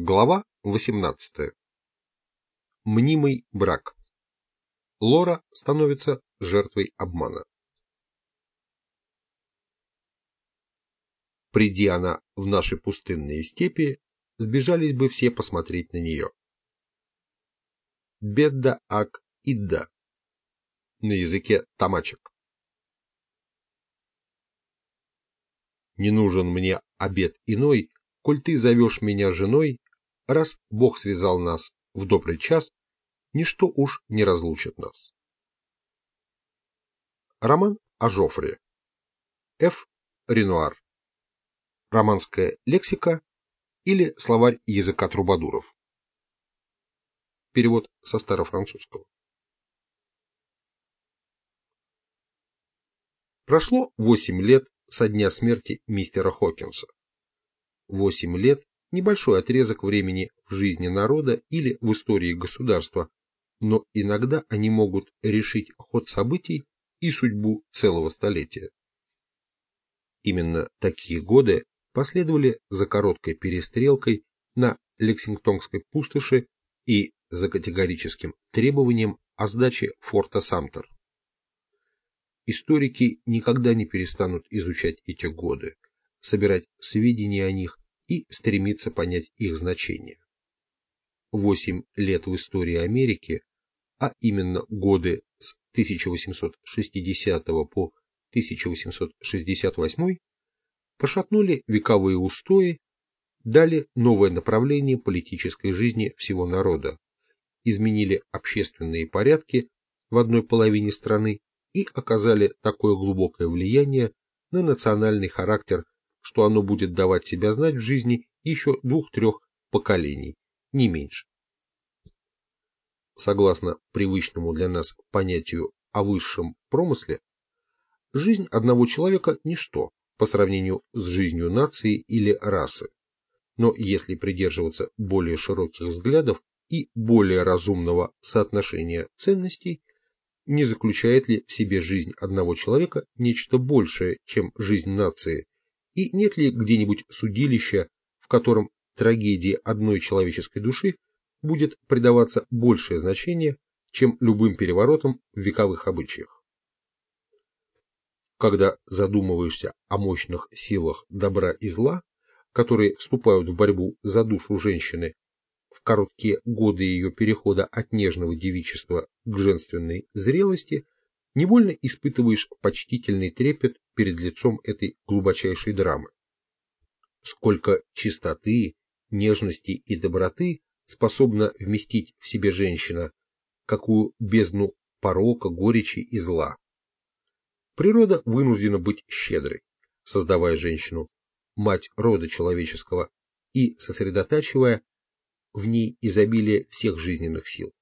Глава 18. Мнимый брак. Лора становится жертвой обмана. Приди она в наши пустынные степи, сбежались бы все посмотреть на нее. Бедда ак идда на языке тамачек. Не нужен мне обед иной, коль ты зовешь меня женой, раз Бог связал нас в добрый час, ничто уж не разлучит нас. Роман о Жофре. Ф. Ренуар. Романская лексика или словарь языка трубадуров. Перевод со старофранцузского. Прошло восемь лет со дня смерти мистера Хокинса. Восемь лет – небольшой отрезок времени в жизни народа или в истории государства, но иногда они могут решить ход событий и судьбу целого столетия. Именно такие годы последовали за короткой перестрелкой на Лексингтонской пустоши и за категорическим требованием о сдаче форта Самтер. Историки никогда не перестанут изучать эти годы, собирать сведения о них и стремиться понять их значение. Восемь лет в истории Америки, а именно годы с 1860 по 1868, пошатнули вековые устои, дали новое направление политической жизни всего народа, изменили общественные порядки в одной половине страны и оказали такое глубокое влияние на национальный характер что оно будет давать себя знать в жизни еще двух-трех поколений, не меньше. Согласно привычному для нас понятию о высшем промысле, жизнь одного человека – ничто по сравнению с жизнью нации или расы. Но если придерживаться более широких взглядов и более разумного соотношения ценностей, не заключает ли в себе жизнь одного человека нечто большее, чем жизнь нации, и нет ли где-нибудь судилища, в котором трагедии одной человеческой души будет придаваться большее значение, чем любым переворотам в вековых обычаях. Когда задумываешься о мощных силах добра и зла, которые вступают в борьбу за душу женщины в короткие годы ее перехода от нежного девичества к женственной зрелости – невольно испытываешь почтительный трепет перед лицом этой глубочайшей драмы. Сколько чистоты, нежности и доброты способна вместить в себе женщина, какую бездну порока, горечи и зла. Природа вынуждена быть щедрой, создавая женщину, мать рода человеческого, и сосредотачивая в ней изобилие всех жизненных сил.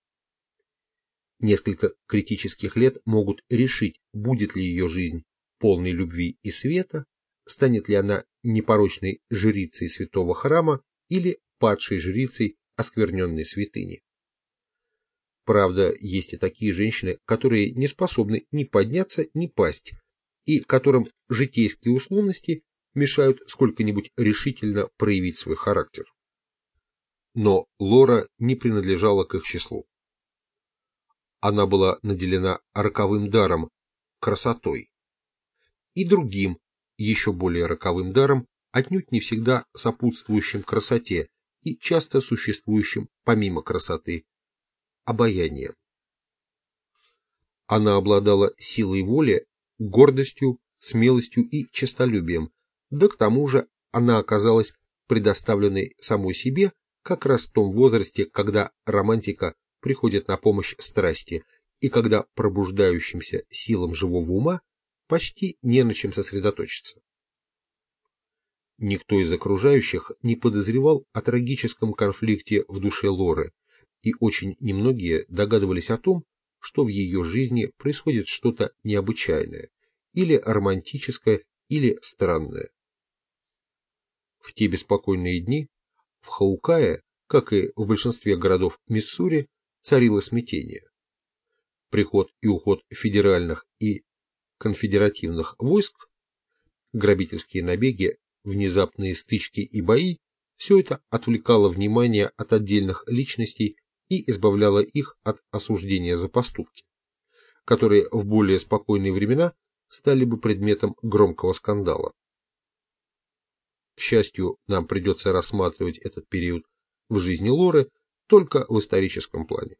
Несколько критических лет могут решить, будет ли ее жизнь полной любви и света, станет ли она непорочной жрицей святого храма или падшей жрицей оскверненной святыни. Правда, есть и такие женщины, которые не способны ни подняться, ни пасть, и которым житейские условности мешают сколько-нибудь решительно проявить свой характер. Но Лора не принадлежала к их числу она была наделена роковым даром, красотой. И другим, еще более роковым даром, отнюдь не всегда сопутствующим красоте и часто существующим помимо красоты, обаянием. Она обладала силой воли, гордостью, смелостью и честолюбием, да к тому же она оказалась предоставленной самой себе как раз в том возрасте, когда романтика приходит на помощь страсти, и когда пробуждающимся силам живого ума почти не на чем сосредоточиться. Никто из окружающих не подозревал о трагическом конфликте в душе Лоры, и очень немногие догадывались о том, что в ее жизни происходит что-то необычайное, или романтическое, или странное. В те беспокойные дни в Хаукае, как и в большинстве городов Миссури, царило смятение. Приход и уход федеральных и конфедеративных войск, грабительские набеги, внезапные стычки и бои Все это отвлекало внимание от отдельных личностей и избавляло их от осуждения за поступки, которые в более спокойные времена стали бы предметом громкого скандала. К счастью, нам придется рассматривать этот период в жизни Лоры только в историческом плане.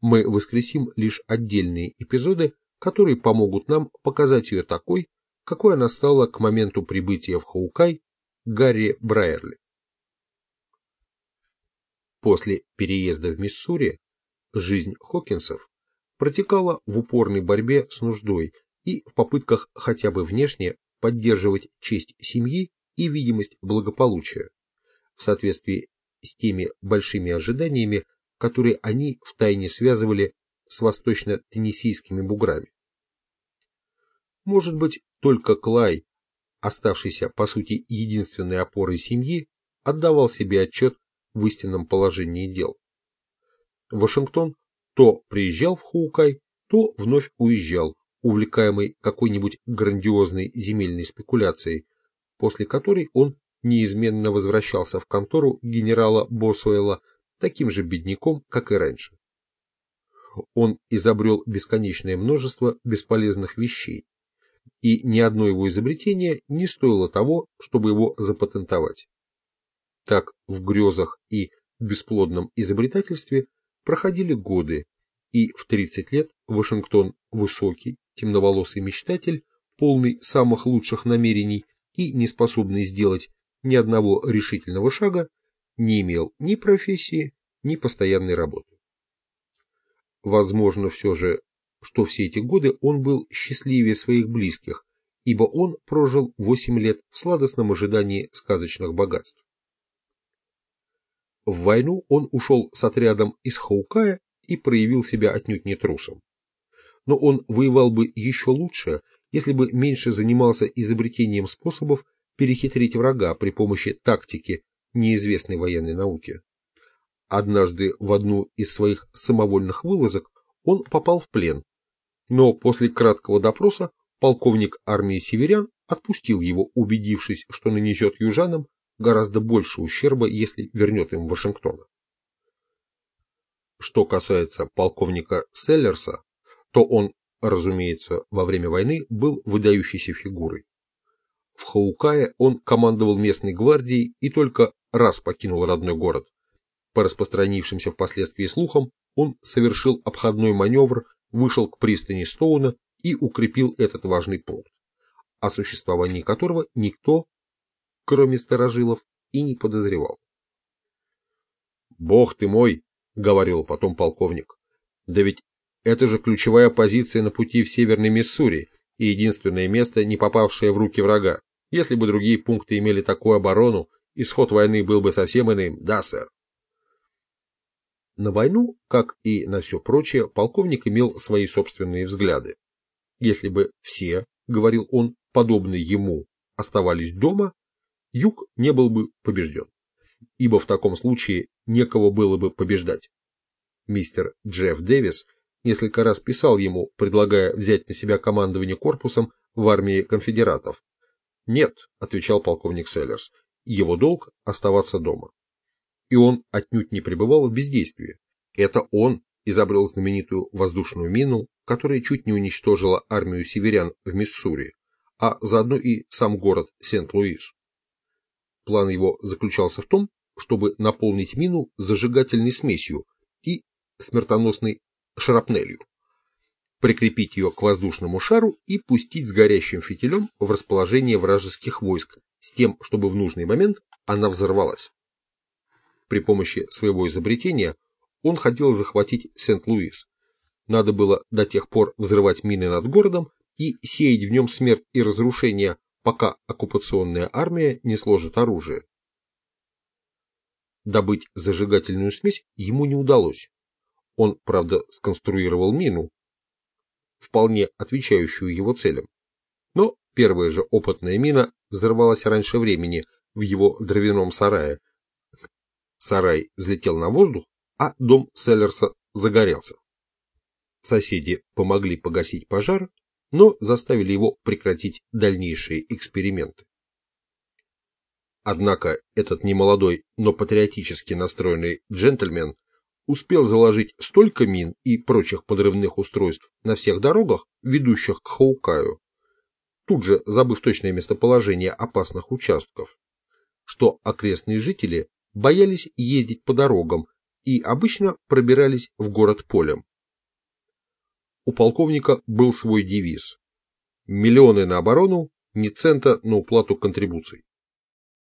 Мы воскресим лишь отдельные эпизоды, которые помогут нам показать ее такой, какой она стала к моменту прибытия в Хаукай Гарри Брайерли. После переезда в Миссури жизнь Хокинсов протекала в упорной борьбе с нуждой и в попытках хотя бы внешне поддерживать честь семьи и видимость благополучия в соответствии с теми большими ожиданиями, которые они втайне связывали с восточно-теннисийскими буграми. Может быть, только Клай, оставшийся по сути единственной опорой семьи, отдавал себе отчет в истинном положении дел. Вашингтон то приезжал в Хаукай, то вновь уезжал, увлекаемый какой-нибудь грандиозной земельной спекуляцией, после которой он неизменно возвращался в контору генерала Босуэлла таким же бедняком, как и раньше. Он изобрел бесконечное множество бесполезных вещей, и ни одно его изобретение не стоило того, чтобы его запатентовать. Так в грезах и бесплодном изобретательстве проходили годы, и в 30 лет Вашингтон высокий, темноволосый мечтатель, полный самых лучших намерений и не способный сделать ни одного решительного шага, не имел ни профессии, ни постоянной работы. Возможно все же, что все эти годы он был счастливее своих близких, ибо он прожил 8 лет в сладостном ожидании сказочных богатств. В войну он ушел с отрядом из Хаукая и проявил себя отнюдь не трусом. Но он воевал бы еще лучше, если бы меньше занимался изобретением способов перехитрить врага при помощи тактики неизвестной военной науки. Однажды в одну из своих самовольных вылазок он попал в плен, но после краткого допроса полковник армии северян отпустил его, убедившись, что нанесет южанам гораздо больше ущерба, если вернет им Вашингтона. Что касается полковника Селлерса, то он, разумеется, во время войны был выдающейся фигурой. В Хаукае он командовал местной гвардией и только раз покинул родной город. По распространившимся впоследствии слухам, он совершил обходной маневр, вышел к пристани Стоуна и укрепил этот важный пункт, о существовании которого никто, кроме старожилов, и не подозревал. «Бог ты мой!» — говорил потом полковник. «Да ведь это же ключевая позиция на пути в Северный Миссури, и единственное место, не попавшее в руки врага. Если бы другие пункты имели такую оборону, исход войны был бы совсем иным, да, сэр. На войну, как и на все прочее, полковник имел свои собственные взгляды. Если бы все, говорил он, подобные ему, оставались дома, юг не был бы побежден, ибо в таком случае некого было бы побеждать. Мистер Джефф Дэвис несколько раз писал ему, предлагая взять на себя командование корпусом в армии конфедератов. «Нет», — отвечал полковник Селлерс, — «его долг — оставаться дома». И он отнюдь не пребывал в бездействии. Это он изобрел знаменитую воздушную мину, которая чуть не уничтожила армию северян в Миссури, а заодно и сам город Сент-Луис. План его заключался в том, чтобы наполнить мину зажигательной смесью и смертоносной шрапнелью, прикрепить ее к воздушному шару и пустить с горящим фитилем в расположение вражеских войск, с тем, чтобы в нужный момент она взорвалась. При помощи своего изобретения он хотел захватить Сент-Луис. Надо было до тех пор взрывать мины над городом и сеять в нем смерть и разрушение, пока оккупационная армия не сложит оружие. Добыть зажигательную смесь ему не удалось. Он, правда, сконструировал мину, вполне отвечающую его целям. Но первая же опытная мина взорвалась раньше времени в его дровяном сарае. Сарай взлетел на воздух, а дом Селлерса загорелся. Соседи помогли погасить пожар, но заставили его прекратить дальнейшие эксперименты. Однако этот немолодой, но патриотически настроенный джентльмен успел заложить столько мин и прочих подрывных устройств на всех дорогах, ведущих к Хаукаю, тут же забыв точное местоположение опасных участков, что окрестные жители боялись ездить по дорогам и обычно пробирались в город полем. У полковника был свой девиз «Миллионы на оборону, ни цента на уплату контрибуций».